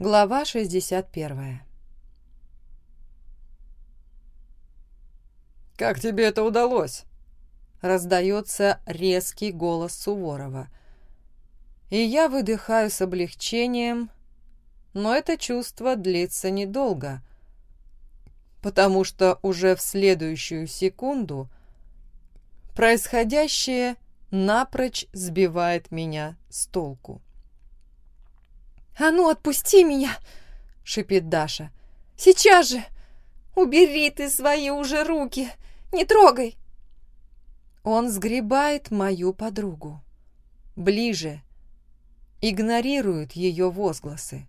Глава 61 «Как тебе это удалось?» Раздается резкий голос Суворова. И я выдыхаю с облегчением, но это чувство длится недолго, потому что уже в следующую секунду происходящее напрочь сбивает меня с толку. «А ну, отпусти меня!» — шипит Даша. «Сейчас же! Убери ты свои уже руки! Не трогай!» Он сгребает мою подругу. Ближе. Игнорирует ее возгласы.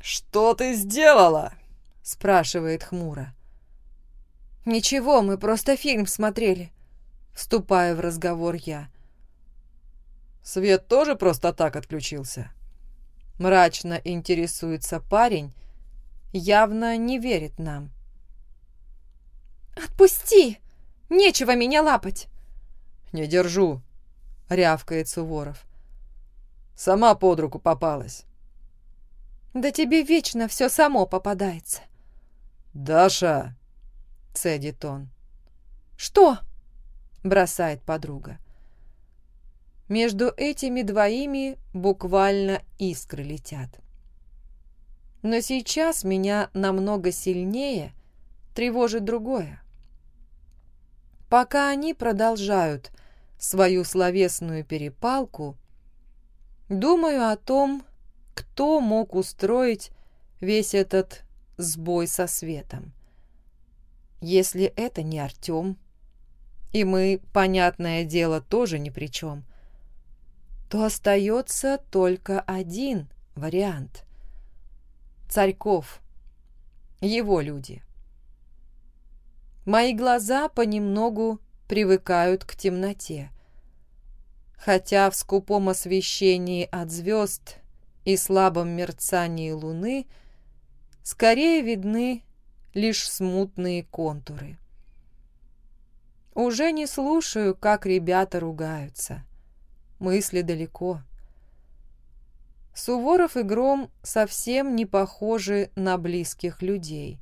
«Что ты сделала?» — спрашивает хмуро. «Ничего, мы просто фильм смотрели», — вступаю в разговор я. «Свет тоже просто так отключился?» Мрачно интересуется парень, явно не верит нам. «Отпусти! Нечего меня лапать!» «Не держу!» — рявкает Суворов. «Сама под руку попалась». «Да тебе вечно все само попадается». «Даша!» — цедит он. «Что?» — бросает подруга. Между этими двоими буквально искры летят. Но сейчас меня намного сильнее тревожит другое. Пока они продолжают свою словесную перепалку, думаю о том, кто мог устроить весь этот сбой со светом. Если это не Артем, и мы, понятное дело, тоже ни при чем, то остается только один вариант. Царьков. Его люди. Мои глаза понемногу привыкают к темноте. Хотя в скупом освещении от звезд и слабом мерцании луны скорее видны лишь смутные контуры. Уже не слушаю, как ребята ругаются. Мысли далеко. Суворов и Гром совсем не похожи на близких людей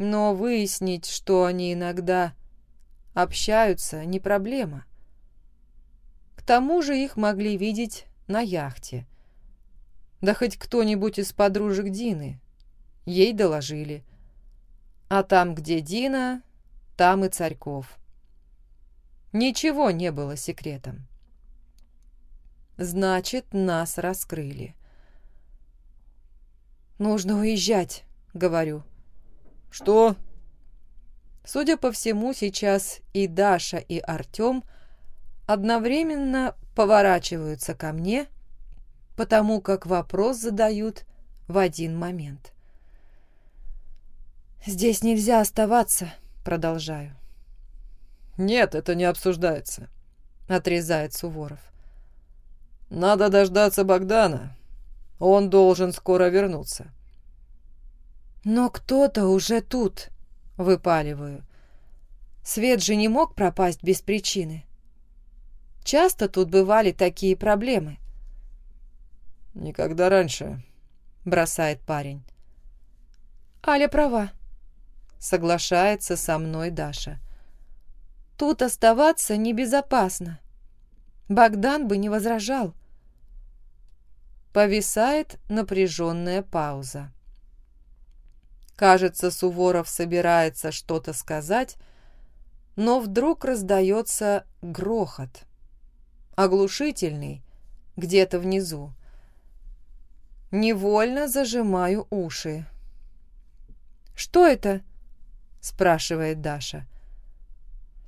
но выяснить, что они иногда общаются, не проблема. К тому же их могли видеть на яхте. Да хоть кто-нибудь из подружек Дины. Ей доложили. А там, где Дина, там и Царьков. Ничего не было секретом. Значит, нас раскрыли. «Нужно уезжать», — говорю. «Что?» Судя по всему, сейчас и Даша, и Артем одновременно поворачиваются ко мне, потому как вопрос задают в один момент. «Здесь нельзя оставаться», — продолжаю. «Нет, это не обсуждается», — отрезает Суворов. «Надо дождаться Богдана. Он должен скоро вернуться». «Но кто-то уже тут», — выпаливаю. Свет же не мог пропасть без причины. Часто тут бывали такие проблемы. «Никогда раньше», — бросает парень. «Аля права», — соглашается со мной Даша. «Тут оставаться небезопасно. Богдан бы не возражал». Повисает напряженная пауза. Кажется, Суворов собирается что-то сказать, но вдруг раздается грохот. Оглушительный, где-то внизу. Невольно зажимаю уши. «Что это?» — спрашивает Даша.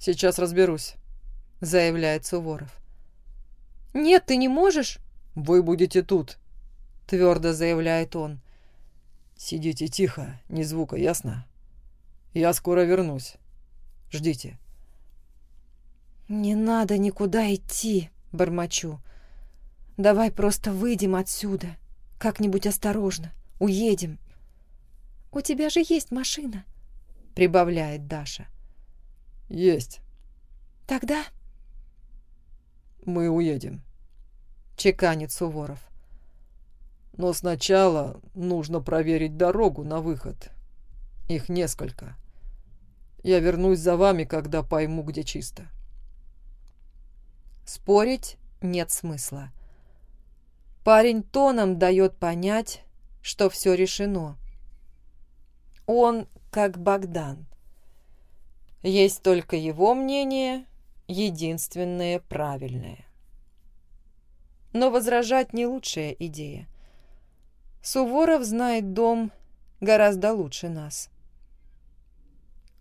«Сейчас разберусь», — заявляет Суворов. «Нет, ты не можешь?» «Вы будете тут», — твердо заявляет он. «Сидите тихо, ни звука, ясно? Я скоро вернусь. Ждите». «Не надо никуда идти», — бормочу. «Давай просто выйдем отсюда. Как-нибудь осторожно. Уедем». «У тебя же есть машина», — прибавляет Даша. «Есть». «Тогда...» «Мы уедем», — чеканит Суворов. Но сначала нужно проверить дорогу на выход. Их несколько. Я вернусь за вами, когда пойму, где чисто. Спорить нет смысла. Парень тоном дает понять, что все решено. Он как Богдан. Есть только его мнение, единственное правильное. Но возражать не лучшая идея. Суворов знает дом гораздо лучше нас.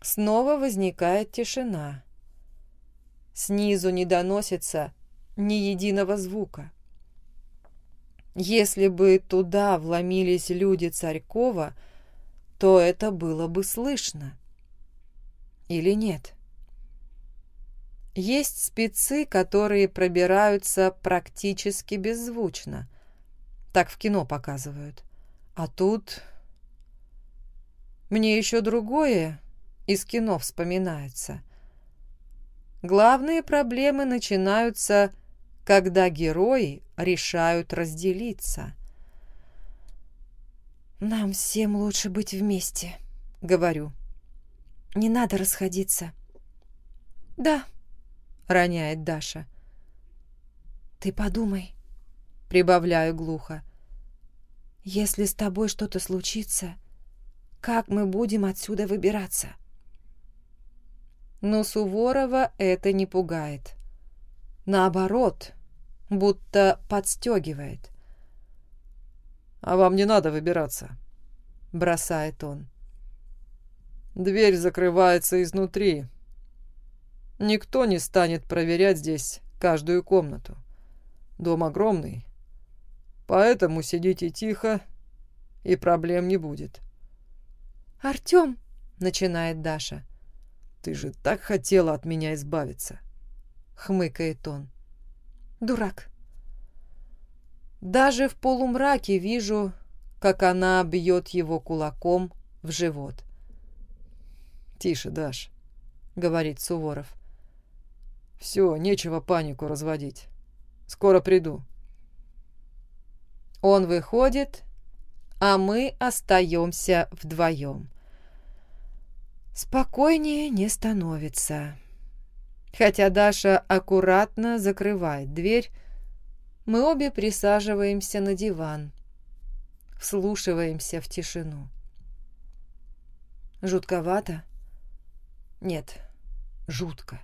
Снова возникает тишина. Снизу не доносится ни единого звука. Если бы туда вломились люди Царькова, то это было бы слышно. Или нет? Есть спецы, которые пробираются практически беззвучно. Так в кино показывают. А тут... Мне еще другое из кино вспоминается. Главные проблемы начинаются, когда герои решают разделиться. «Нам всем лучше быть вместе», — говорю. «Не надо расходиться». «Да», — роняет Даша. «Ты подумай», — прибавляю глухо. «Если с тобой что-то случится, как мы будем отсюда выбираться?» Но Суворова это не пугает. Наоборот, будто подстегивает. «А вам не надо выбираться», — бросает он. «Дверь закрывается изнутри. Никто не станет проверять здесь каждую комнату. Дом огромный, поэтому сидите тихо, и проблем не будет». «Артем», — начинает Даша, «Ты же так хотела от меня избавиться!» — хмыкает он. «Дурак!» Даже в полумраке вижу, как она бьет его кулаком в живот. «Тише, Даш», — говорит Суворов. «Все, нечего панику разводить. Скоро приду». Он выходит, а мы остаемся вдвоем. Спокойнее не становится. Хотя Даша аккуратно закрывает дверь, мы обе присаживаемся на диван, вслушиваемся в тишину. Жутковато? Нет, жутко.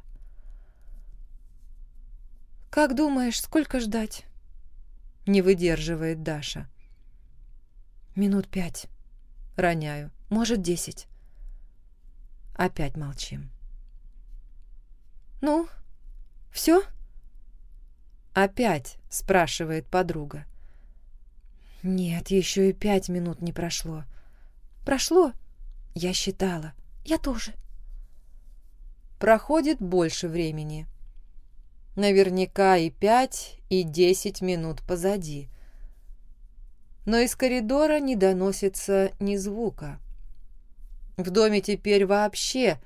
«Как думаешь, сколько ждать?» Не выдерживает Даша. «Минут пять». Роняю. «Может, десять». Опять молчим. «Ну, все?» «Опять?» — спрашивает подруга. «Нет, еще и пять минут не прошло». «Прошло?» «Я считала. Я тоже». Проходит больше времени. Наверняка и пять, и десять минут позади. Но из коридора не доносится ни звука. В доме теперь вообще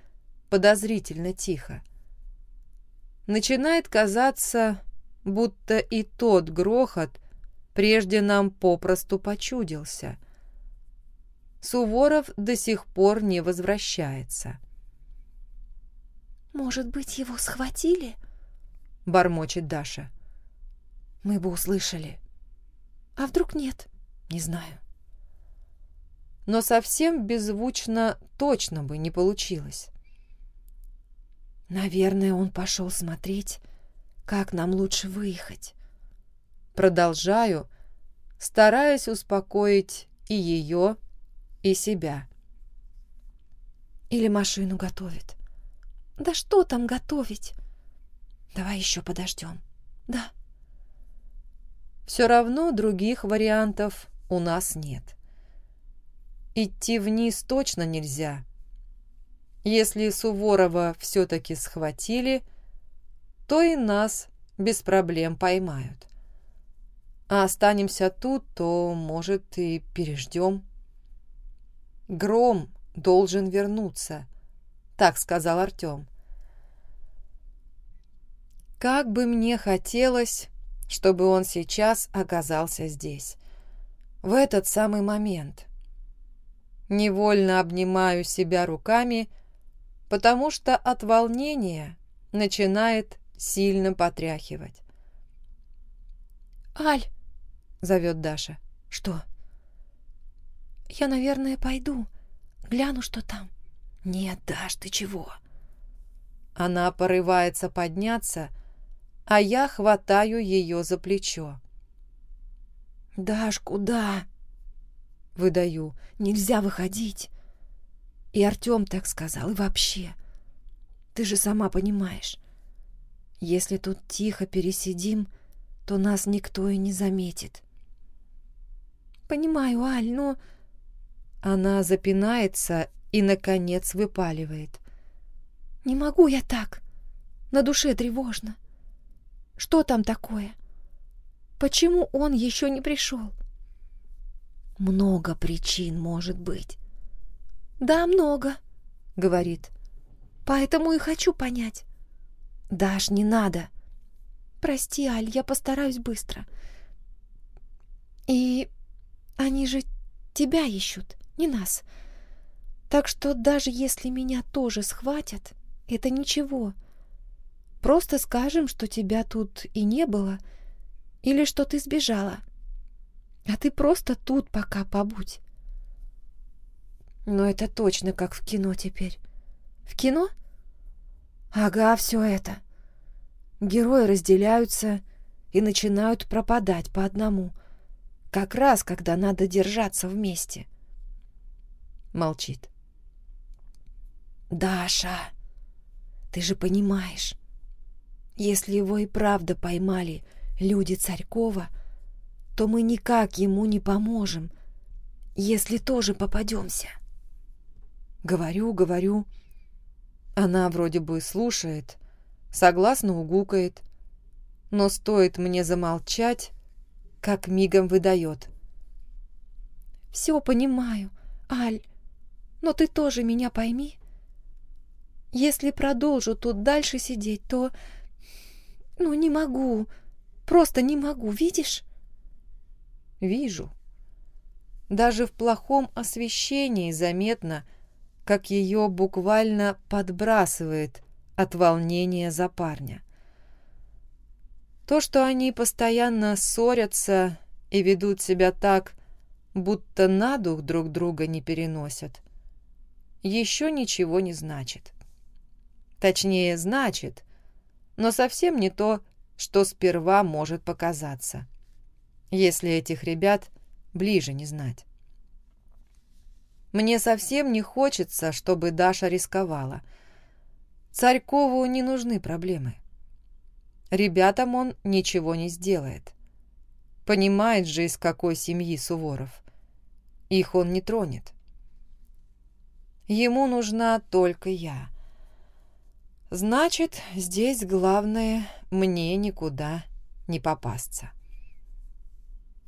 подозрительно тихо. Начинает казаться, будто и тот грохот прежде нам попросту почудился. Суворов до сих пор не возвращается. «Может быть, его схватили?» — бормочет Даша. «Мы бы услышали. А вдруг нет? Не знаю» но совсем беззвучно точно бы не получилось. «Наверное, он пошел смотреть, как нам лучше выехать». Продолжаю, стараясь успокоить и ее, и себя. Или машину готовит. Да что там готовить? Давай еще подождем. Да. Все равно других вариантов у нас нет. Идти вниз точно нельзя. Если Суворова все-таки схватили, то и нас без проблем поймают. А останемся тут, то, может, и переждем. Гром должен вернуться, так сказал Артем. Как бы мне хотелось, чтобы он сейчас оказался здесь. в этот самый момент. Невольно обнимаю себя руками, потому что от волнения начинает сильно потряхивать. «Аль!» — зовет Даша. «Что?» «Я, наверное, пойду. Гляну, что там». «Нет, Даш, ты чего?» Она порывается подняться, а я хватаю ее за плечо. «Даш, куда?» Выдаю. «Нельзя выходить». И Артем так сказал, и вообще. Ты же сама понимаешь. Если тут тихо пересидим, то нас никто и не заметит. Понимаю, Аль, но... Она запинается и, наконец, выпаливает. Не могу я так. На душе тревожно. Что там такое? Почему он еще не пришел? Много причин может быть. Да, много, говорит. Поэтому и хочу понять. Даш, не надо. Прости, Аль, я постараюсь быстро. И они же тебя ищут, не нас. Так что даже если меня тоже схватят, это ничего. Просто скажем, что тебя тут и не было, или что ты сбежала. А ты просто тут пока побудь. Но это точно как в кино теперь. В кино? Ага, все это. Герои разделяются и начинают пропадать по одному. Как раз, когда надо держаться вместе. Молчит. «Даша, ты же понимаешь, если его и правда поймали люди Царькова, то мы никак ему не поможем, если тоже попадемся». Говорю, говорю. Она вроде бы слушает, согласно угукает, но стоит мне замолчать, как мигом выдает. «Все понимаю, Аль, но ты тоже меня пойми. Если продолжу тут дальше сидеть, то... Ну, не могу, просто не могу, видишь?» «Вижу. Даже в плохом освещении заметно, как ее буквально подбрасывает от волнения за парня. То, что они постоянно ссорятся и ведут себя так, будто на дух друг друга не переносят, еще ничего не значит. Точнее, значит, но совсем не то, что сперва может показаться, если этих ребят ближе не знать. Мне совсем не хочется, чтобы Даша рисковала — Царькову не нужны проблемы. Ребятам он ничего не сделает. Понимает же, из какой семьи Суворов. Их он не тронет. Ему нужна только я. Значит, здесь главное мне никуда не попасться.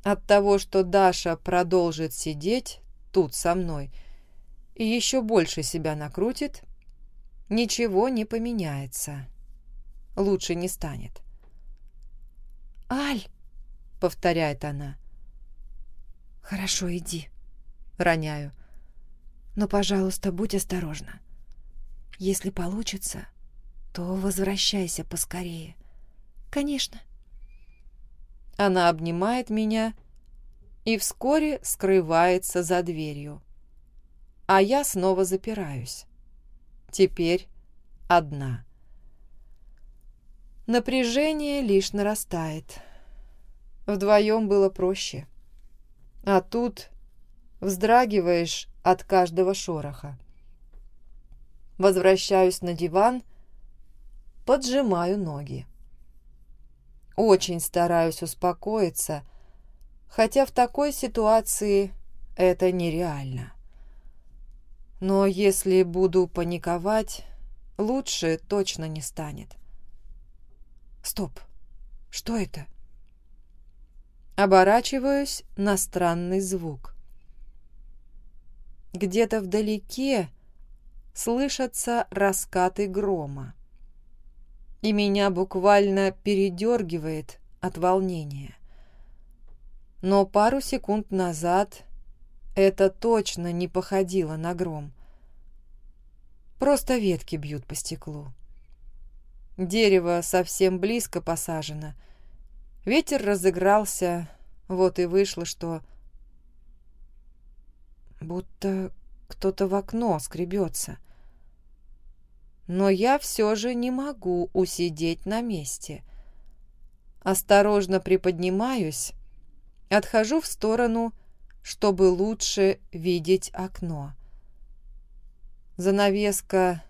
От того, что Даша продолжит сидеть тут со мной и еще больше себя накрутит, ничего не поменяется. Лучше не станет. «Аль!» — повторяет она. «Хорошо, иди», — роняю. «Но, пожалуйста, будь осторожна. Если получится, то возвращайся поскорее. Конечно». Она обнимает меня и вскоре скрывается за дверью. А я снова запираюсь. Теперь одна. Напряжение лишь нарастает. Вдвоем было проще. А тут вздрагиваешь от каждого шороха. Возвращаюсь на диван, поджимаю ноги. Очень стараюсь успокоиться, хотя в такой ситуации это нереально. Но если буду паниковать, лучше точно не станет. Стоп. Что это? Оборачиваюсь на странный звук. Где-то вдалеке слышатся раскаты грома. И меня буквально передергивает от волнения. Но пару секунд назад это точно не походило на гром. Просто ветки бьют по стеклу. Дерево совсем близко посажено. Ветер разыгрался, вот и вышло, что... Будто кто-то в окно скребется. Но я все же не могу усидеть на месте. Осторожно приподнимаюсь, отхожу в сторону, чтобы лучше видеть окно. Занавеска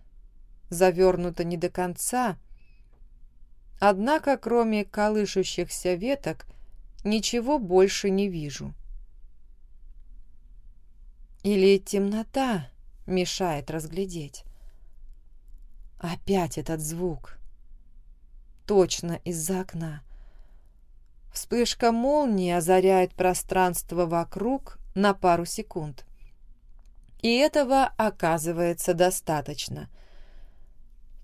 завернута не до конца, однако кроме колышущихся веток ничего больше не вижу. Или темнота мешает разглядеть. Опять этот звук. Точно из-за окна. Вспышка молнии озаряет пространство вокруг на пару секунд. И этого оказывается достаточно.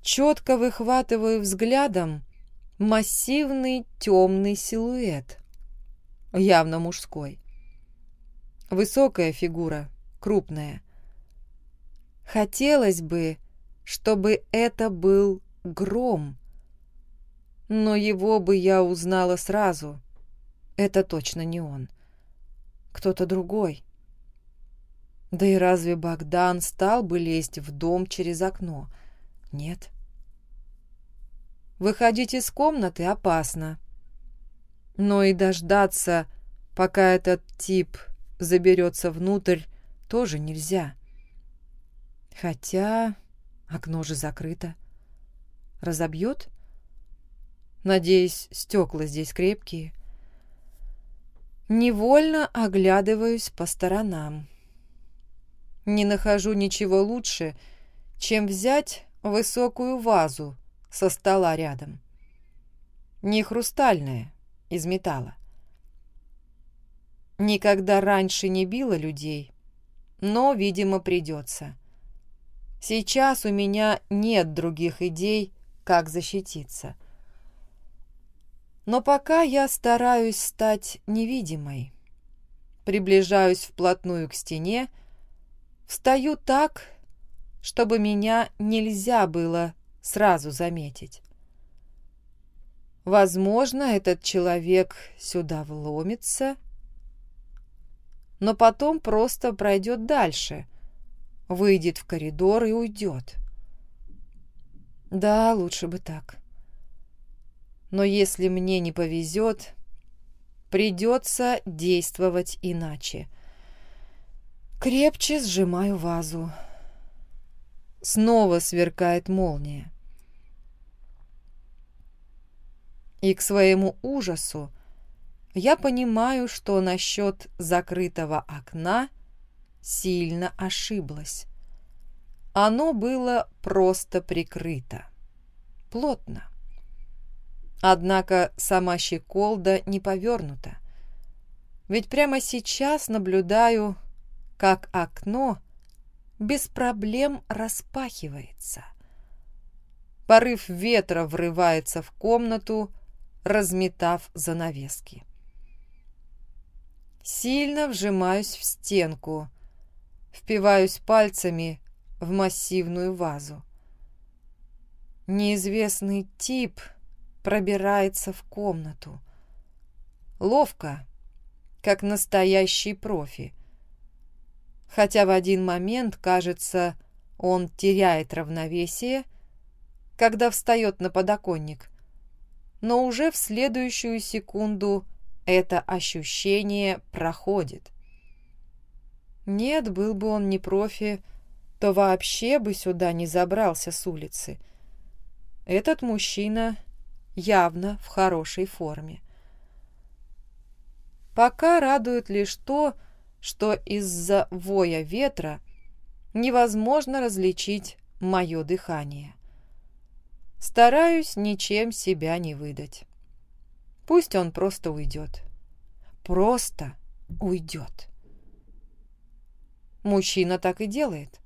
Четко выхватываю взглядом массивный темный силуэт, явно мужской. Высокая фигура, крупная. Хотелось бы, чтобы это был гром, но его бы я узнала сразу. Это точно не он. Кто-то другой. Да и разве Богдан стал бы лезть в дом через окно? Нет. Выходить из комнаты опасно. Но и дождаться, пока этот тип заберется внутрь, тоже нельзя. Хотя окно же закрыто. Разобьет? Надеюсь, стекла здесь крепкие. Невольно оглядываюсь по сторонам. Не нахожу ничего лучше, чем взять высокую вазу со стола рядом. Не хрустальная, из металла. Никогда раньше не била людей, но, видимо, придется. Сейчас у меня нет других идей, как защититься. Но пока я стараюсь стать невидимой. Приближаюсь вплотную к стене, встаю так, чтобы меня нельзя было сразу заметить. Возможно, этот человек сюда вломится но потом просто пройдет дальше, выйдет в коридор и уйдет. Да, лучше бы так. Но если мне не повезет, придется действовать иначе. Крепче сжимаю вазу. Снова сверкает молния. И к своему ужасу я понимаю, что насчет закрытого окна сильно ошиблась. Оно было просто прикрыто. Плотно. Однако сама щеколда не повернута. Ведь прямо сейчас наблюдаю, как окно без проблем распахивается. Порыв ветра врывается в комнату, разметав занавески. Сильно вжимаюсь в стенку, впиваюсь пальцами в массивную вазу. Неизвестный тип пробирается в комнату. Ловко, как настоящий профи. Хотя в один момент, кажется, он теряет равновесие, когда встает на подоконник, но уже в следующую секунду – это ощущение проходит. Нет, был бы он не профи, то вообще бы сюда не забрался с улицы. Этот мужчина явно в хорошей форме. Пока радует лишь то, что из-за воя ветра невозможно различить мое дыхание. Стараюсь ничем себя не выдать. Пусть он просто уйдет. Просто уйдет. Мужчина так и делает.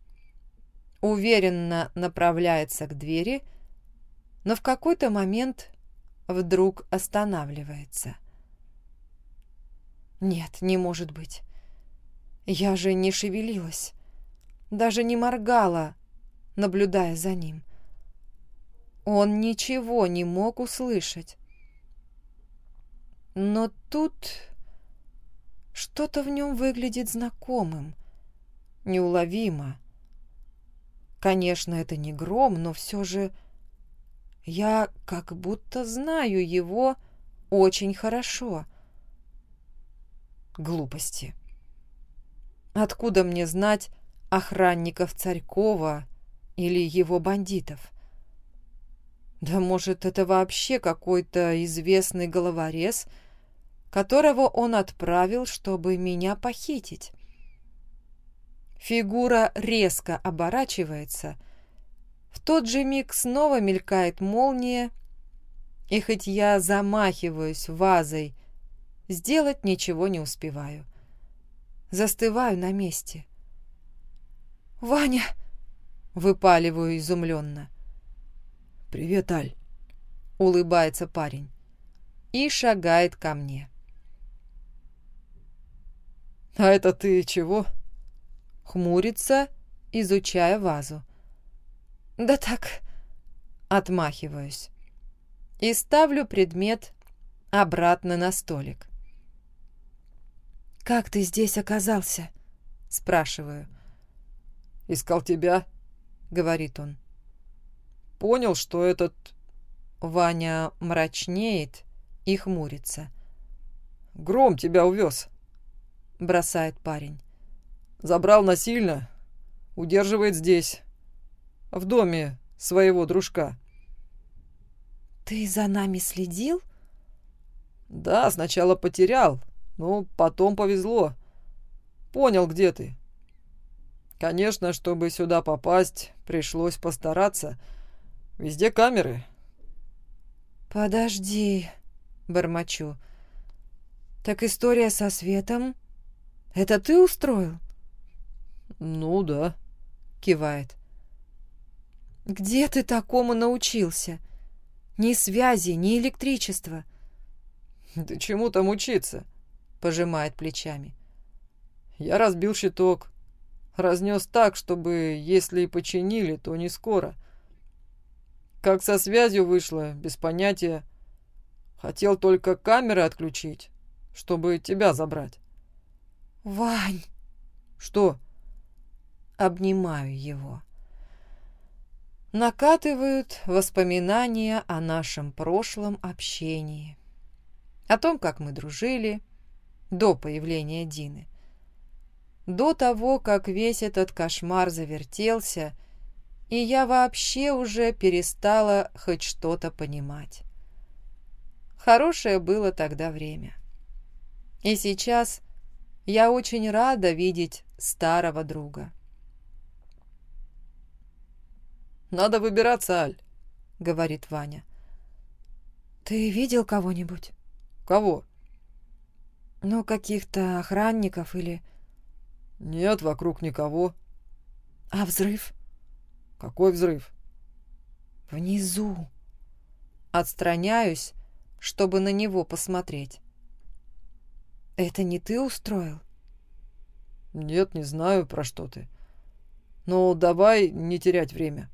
Уверенно направляется к двери, но в какой-то момент вдруг останавливается. Нет, не может быть. Я же не шевелилась, даже не моргала, наблюдая за ним. Он ничего не мог услышать. Но тут что-то в нем выглядит знакомым, неуловимо. Конечно, это не гром, но все же я как будто знаю его очень хорошо. Глупости. Откуда мне знать охранников Царькова или его бандитов? Да может, это вообще какой-то известный головорез, которого он отправил, чтобы меня похитить. Фигура резко оборачивается. В тот же миг снова мелькает молния, и хоть я замахиваюсь вазой, сделать ничего не успеваю. Застываю на месте. «Ваня!» — выпаливаю изумленно. «Привет, Аль!» — улыбается парень и шагает ко мне. «А это ты чего?» Хмурится, изучая вазу. «Да так...» Отмахиваюсь и ставлю предмет обратно на столик. «Как ты здесь оказался?» Спрашиваю. «Искал тебя», — говорит он понял, что этот...» Ваня мрачнеет и хмурится. «Гром тебя увез», — бросает парень. «Забрал насильно, удерживает здесь, в доме своего дружка». «Ты за нами следил?» «Да, сначала потерял, но потом повезло. Понял, где ты. Конечно, чтобы сюда попасть, пришлось постараться». Везде камеры. Подожди, бормочу. Так история со светом? Это ты устроил? Ну да, кивает. Где ты такому научился? Ни связи, ни электричества. Да чему там учиться? Пожимает плечами. Я разбил щиток. Разнес так, чтобы, если и починили, то не скоро. Как со связью вышло, без понятия. Хотел только камеры отключить, чтобы тебя забрать. Вань! Что? Обнимаю его. Накатывают воспоминания о нашем прошлом общении. О том, как мы дружили до появления Дины. До того, как весь этот кошмар завертелся и я вообще уже перестала хоть что-то понимать. Хорошее было тогда время. И сейчас я очень рада видеть старого друга. «Надо выбираться, Аль», — говорит Ваня. «Ты видел кого-нибудь?» «Кого?» «Ну, каких-то охранников или...» «Нет, вокруг никого». «А взрыв?» Какой взрыв? Внизу. Отстраняюсь, чтобы на него посмотреть. Это не ты устроил? Нет, не знаю, про что ты. Но давай не терять время.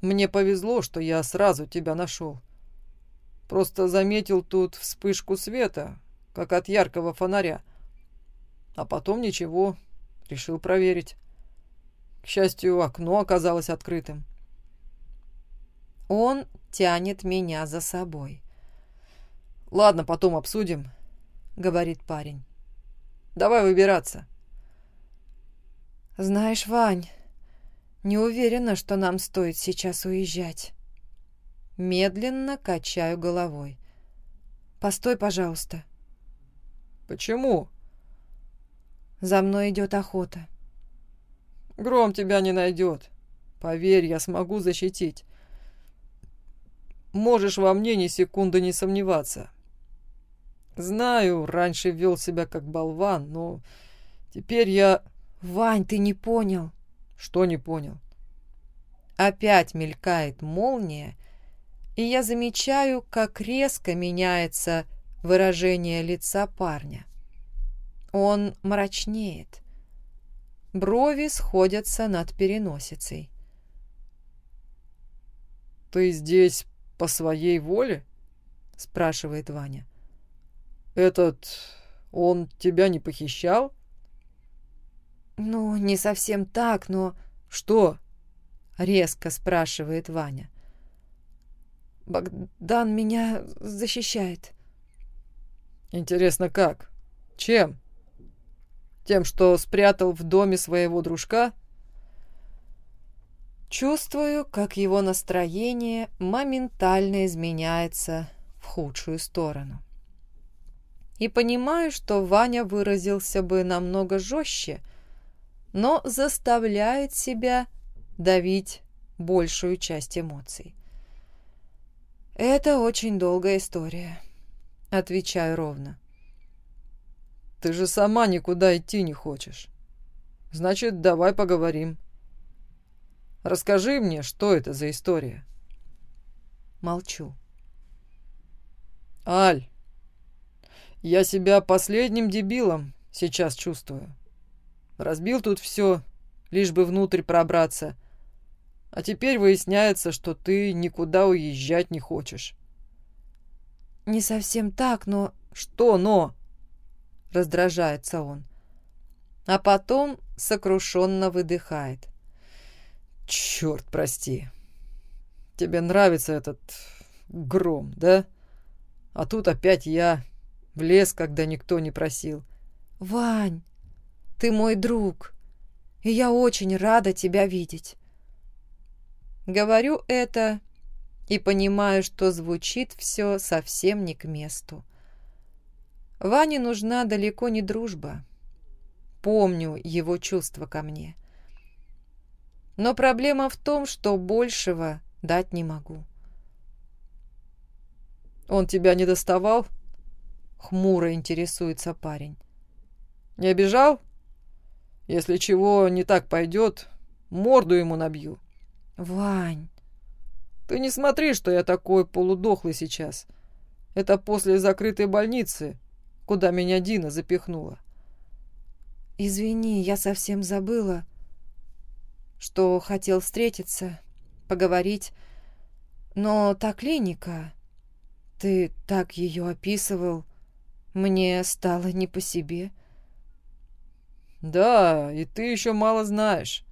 Мне повезло, что я сразу тебя нашел. Просто заметил тут вспышку света, как от яркого фонаря. А потом ничего, решил проверить. К счастью, окно оказалось открытым. Он тянет меня за собой. «Ладно, потом обсудим», — говорит парень. «Давай выбираться». «Знаешь, Вань, не уверена, что нам стоит сейчас уезжать». Медленно качаю головой. «Постой, пожалуйста». «Почему?» «За мной идет охота». Гром тебя не найдет. Поверь, я смогу защитить. Можешь во мне ни секунды не сомневаться. Знаю, раньше вел себя как болван, но теперь я... Вань, ты не понял. Что не понял? Опять мелькает молния, и я замечаю, как резко меняется выражение лица парня. Он мрачнеет. Брови сходятся над переносицей. «Ты здесь по своей воле?» — спрашивает Ваня. «Этот... он тебя не похищал?» «Ну, не совсем так, но...» «Что?» — резко спрашивает Ваня. «Богдан меня защищает». «Интересно, как? Чем? Тем, что спрятал в доме своего дружка?» Чувствую, как его настроение моментально изменяется в худшую сторону. И понимаю, что Ваня выразился бы намного жестче, но заставляет себя давить большую часть эмоций. «Это очень долгая история», — отвечаю ровно. «Ты же сама никуда идти не хочешь. Значит, давай поговорим». Расскажи мне, что это за история?» Молчу. «Аль, я себя последним дебилом сейчас чувствую. Разбил тут все, лишь бы внутрь пробраться. А теперь выясняется, что ты никуда уезжать не хочешь». «Не совсем так, но...» «Что «но»?» Раздражается он. А потом сокрушенно выдыхает. Черт, прости. Тебе нравится этот гром, да? А тут опять я в лес, когда никто не просил. Вань, ты мой друг, и я очень рада тебя видеть. Говорю это и понимаю, что звучит все совсем не к месту. Ване нужна далеко не дружба. Помню его чувства ко мне. Но проблема в том, что большего дать не могу. «Он тебя не доставал?» Хмуро интересуется парень. «Не обижал? Если чего не так пойдет, морду ему набью». «Вань!» «Ты не смотри, что я такой полудохлый сейчас. Это после закрытой больницы, куда меня Дина запихнула». «Извини, я совсем забыла что хотел встретиться, поговорить. Но та клиника, ты так ее описывал, мне стало не по себе. Да, и ты еще мало знаешь.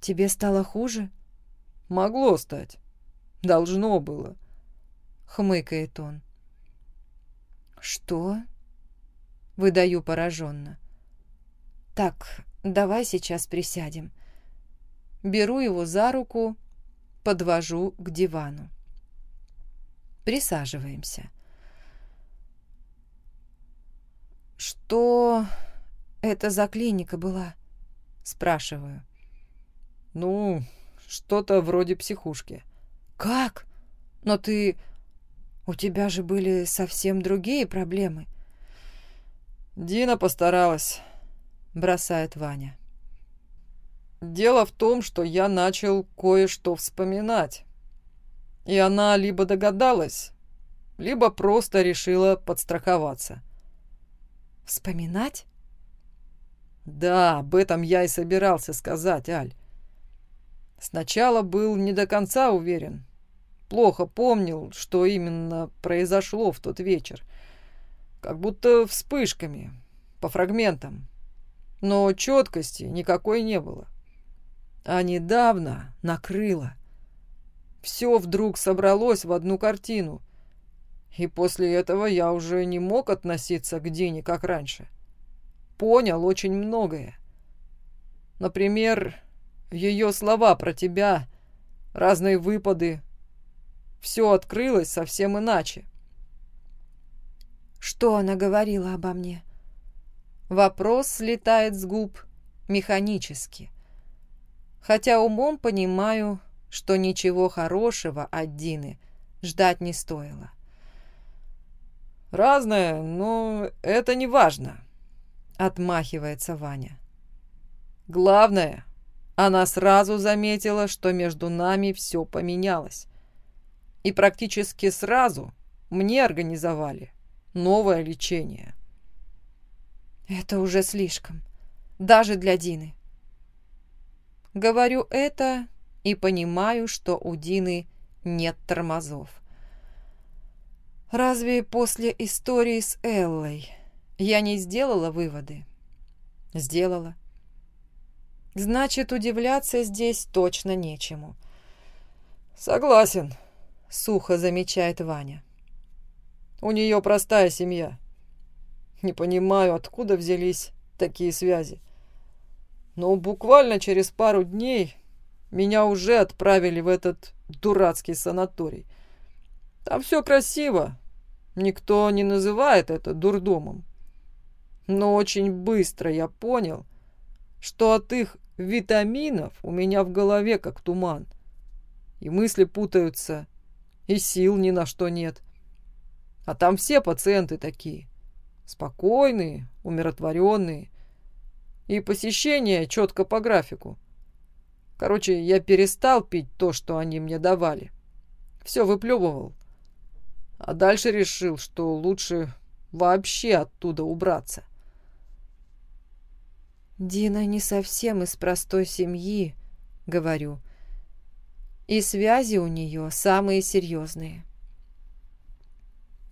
Тебе стало хуже? Могло стать. Должно было. Хмыкает он. Что? Выдаю пораженно. Так, давай сейчас присядем. Беру его за руку, подвожу к дивану. Присаживаемся. «Что это за клиника была?» Спрашиваю. «Ну, что-то вроде психушки». «Как? Но ты... У тебя же были совсем другие проблемы». «Дина постаралась», — бросает Ваня. Дело в том, что я начал кое-что вспоминать. И она либо догадалась, либо просто решила подстраховаться. «Вспоминать?» «Да, об этом я и собирался сказать, Аль. Сначала был не до конца уверен. Плохо помнил, что именно произошло в тот вечер. Как будто вспышками, по фрагментам. Но четкости никакой не было. А недавно накрыло. Все вдруг собралось в одну картину. И после этого я уже не мог относиться к Дине, как раньше. Понял очень многое. Например, ее слова про тебя, разные выпады. Все открылось совсем иначе. Что она говорила обо мне? Вопрос слетает с губ механически хотя умом понимаю, что ничего хорошего от Дины ждать не стоило. «Разное, но это не важно», — отмахивается Ваня. «Главное, она сразу заметила, что между нами все поменялось. И практически сразу мне организовали новое лечение». Это уже слишком. Даже для Дины. Говорю это и понимаю, что у Дины нет тормозов. Разве после истории с Эллой я не сделала выводы? Сделала. Значит, удивляться здесь точно нечему. Согласен, сухо замечает Ваня. У нее простая семья. Не понимаю, откуда взялись такие связи. Но буквально через пару дней меня уже отправили в этот дурацкий санаторий. Там все красиво. Никто не называет это дурдомом. Но очень быстро я понял, что от их витаминов у меня в голове как туман. И мысли путаются, и сил ни на что нет. А там все пациенты такие. Спокойные, умиротворенные. И посещение четко по графику. Короче, я перестал пить то, что они мне давали. Все выплевывал. А дальше решил, что лучше вообще оттуда убраться. «Дина не совсем из простой семьи», — говорю. «И связи у нее самые серьезные».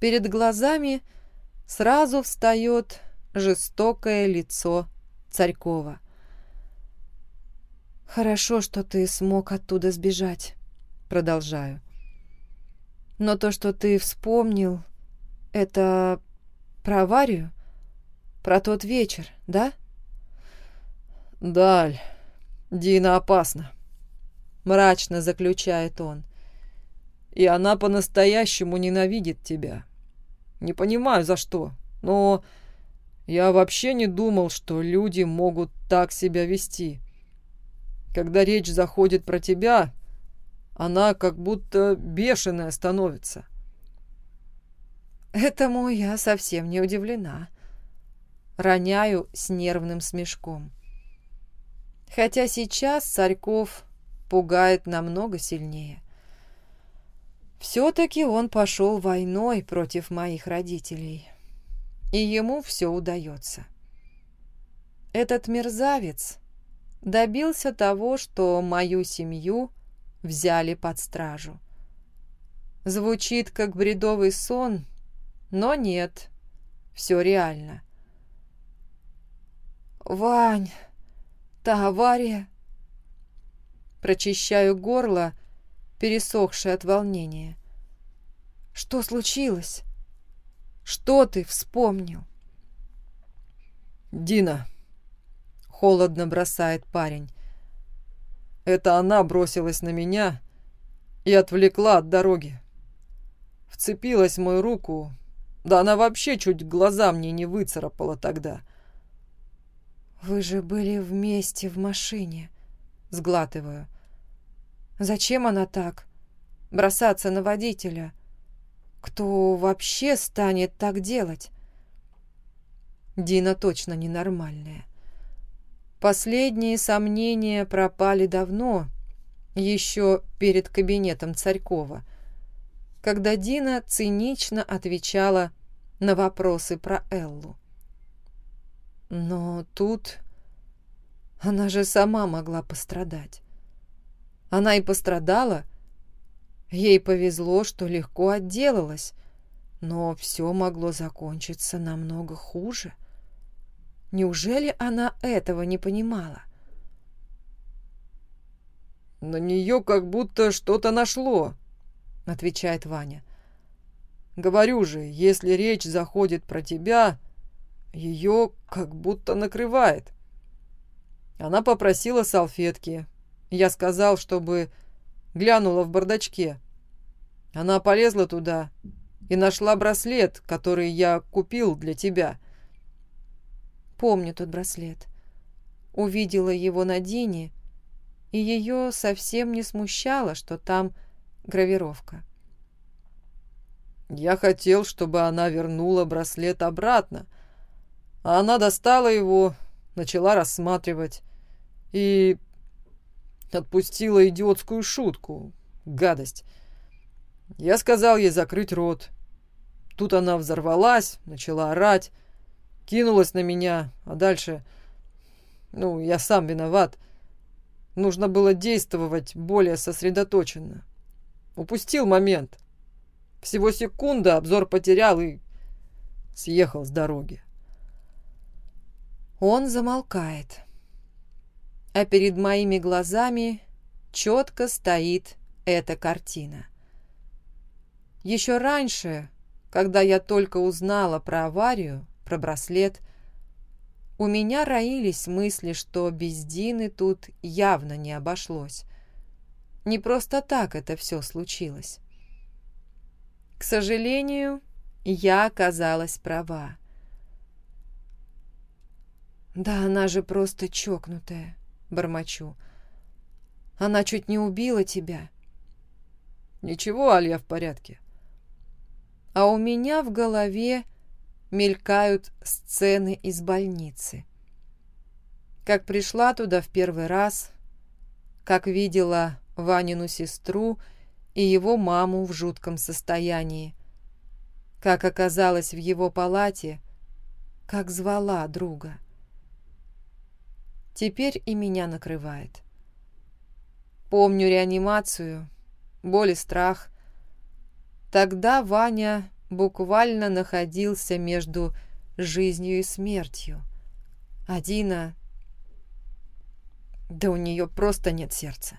Перед глазами сразу встает жестокое лицо Царькова. «Хорошо, что ты смог оттуда сбежать», — продолжаю. Но то, что ты вспомнил, это про аварию? Про тот вечер, да? Даль, Дина опасна. Мрачно заключает он. И она по-настоящему ненавидит тебя. Не понимаю, за что, но я вообще не думал, что люди могут так себя вести. Когда речь заходит про тебя, она как будто бешеная становится. Этому я совсем не удивлена. Роняю с нервным смешком. Хотя сейчас Царьков пугает намного сильнее. Все-таки он пошел войной против моих родителей, и ему все удается. Этот мерзавец добился того, что мою семью взяли под стражу. Звучит как бредовый сон, но нет, все реально. «Вань, та авария...» Прочищаю горло, пересохшее от волнения. «Что случилось? Что ты вспомнил?» «Дина», — холодно бросает парень. Это она бросилась на меня и отвлекла от дороги. Вцепилась в мою руку, да она вообще чуть глаза мне не выцарапала тогда. «Вы же были вместе в машине», — сглатываю. «Зачем она так? Бросаться на водителя? Кто вообще станет так делать?» Дина точно ненормальная. Последние сомнения пропали давно, еще перед кабинетом Царькова, когда Дина цинично отвечала на вопросы про Эллу. Но тут она же сама могла пострадать. Она и пострадала. Ей повезло, что легко отделалась, но все могло закончиться намного хуже. — Неужели она этого не понимала? «На нее как будто что-то нашло», — отвечает Ваня. «Говорю же, если речь заходит про тебя, ее как будто накрывает». Она попросила салфетки. Я сказал, чтобы глянула в бардачке. Она полезла туда и нашла браслет, который я купил для тебя. Помню тот браслет. Увидела его на Дине, и ее совсем не смущало, что там гравировка. Я хотел, чтобы она вернула браслет обратно, а она достала его, начала рассматривать и отпустила идиотскую шутку. Гадость. Я сказал ей закрыть рот. Тут она взорвалась, начала орать. Кинулась на меня, а дальше... Ну, я сам виноват. Нужно было действовать более сосредоточенно. Упустил момент. Всего секунда, обзор потерял и съехал с дороги. Он замолкает. А перед моими глазами четко стоит эта картина. Еще раньше, когда я только узнала про аварию, про браслет, у меня роились мысли, что без Дины тут явно не обошлось. Не просто так это все случилось. К сожалению, я оказалась права. «Да она же просто чокнутая», — бормочу. «Она чуть не убила тебя». «Ничего, Алья в порядке». А у меня в голове мелькают сцены из больницы. Как пришла туда в первый раз, как видела Ванину сестру и его маму в жутком состоянии, как оказалась в его палате, как звала друга. Теперь и меня накрывает. Помню реанимацию, боль и страх. Тогда Ваня буквально находился между жизнью и смертью. А Дина... Да у нее просто нет сердца.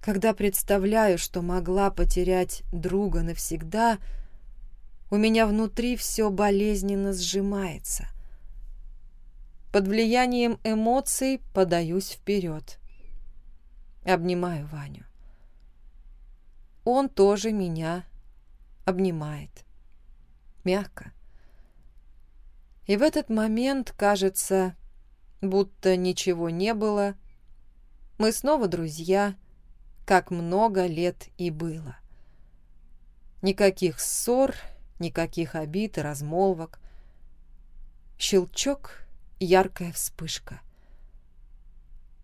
Когда представляю, что могла потерять друга навсегда, у меня внутри все болезненно сжимается. Под влиянием эмоций подаюсь вперед. Обнимаю Ваню. Он тоже меня обнимает. Мягко. И в этот момент кажется, будто ничего не было. Мы снова друзья, как много лет и было. Никаких ссор, никаких обид и размолвок. Щелчок, яркая вспышка.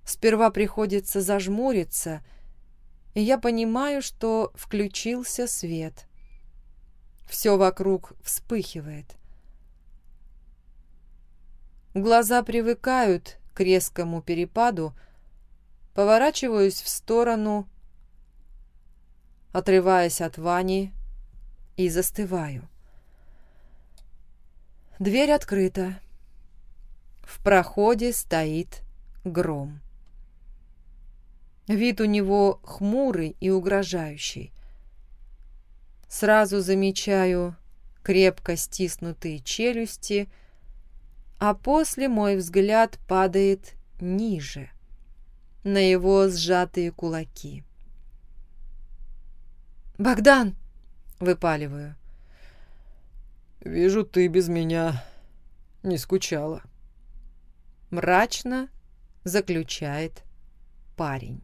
Сперва приходится зажмуриться, и я понимаю, что включился свет. Все вокруг вспыхивает. Глаза привыкают к резкому перепаду, поворачиваюсь в сторону, отрываясь от Вани и застываю. Дверь открыта. В проходе стоит гром. Вид у него хмурый и угрожающий. Сразу замечаю крепко стиснутые челюсти, а после мой взгляд падает ниже, на его сжатые кулаки. «Богдан!» — выпаливаю. «Вижу, ты без меня не скучала». Мрачно заключает парень.